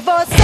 você.